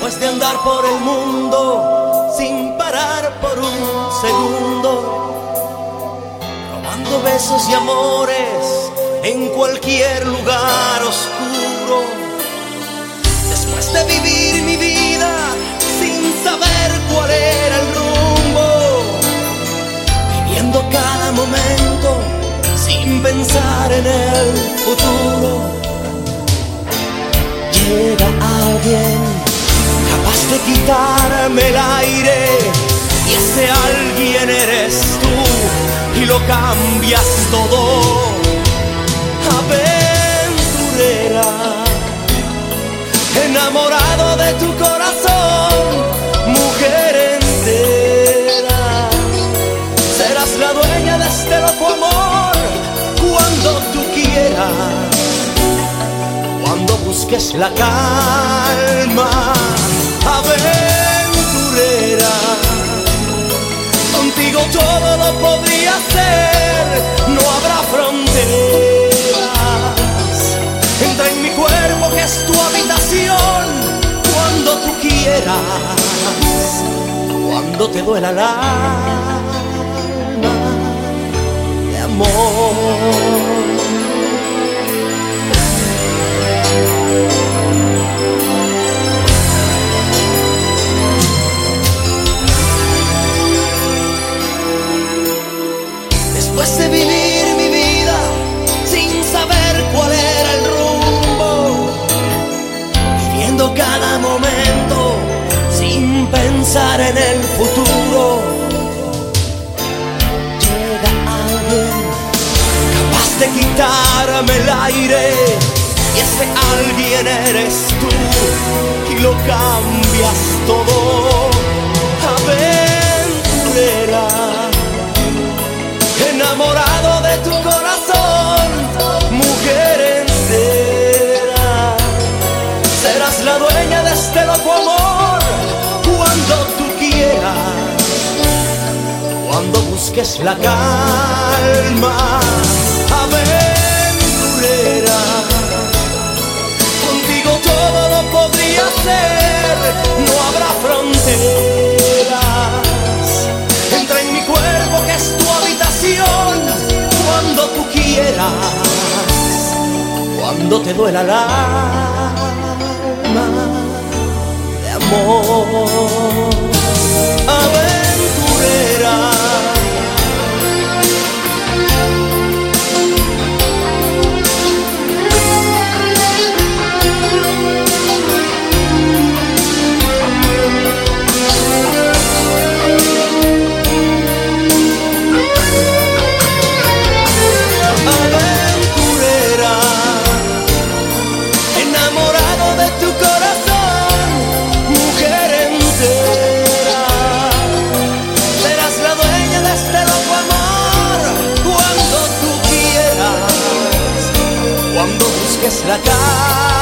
Después de andar por el mundo sin parar por un segundo, robando besos y amores en cualquier lugar oscuro. Después de vivir mi vida sin saber cuál era el rumbo, viviendo cada momento sin pensar en el futuro. Llega alguien quitarme el aire. Y ese alguien eres tú y lo cambias todo. Aventurera, enamorado de tu corazón, mujer entera, serás la dueña de este loco amor cuando tú quieras. Cuando busques la calma, aventurera. Contigo todo lo podría ser, no habrá fronteras. Entra en mi cuerpo que es tu habitación, cuando tú quieras, cuando te duela el alma de amor. En el futuro, llega alguien capaz de quitarme el aire y ese alguien eres tú y lo cambias todo, aventurera enamorado de tu busques la calma, aventurera. Contigo todo lo podría ser, no habrá fronteras. Entra en mi cuerpo que es tu habitación cuando tú quieras, cuando te duela el alma de amor. Busques la calma,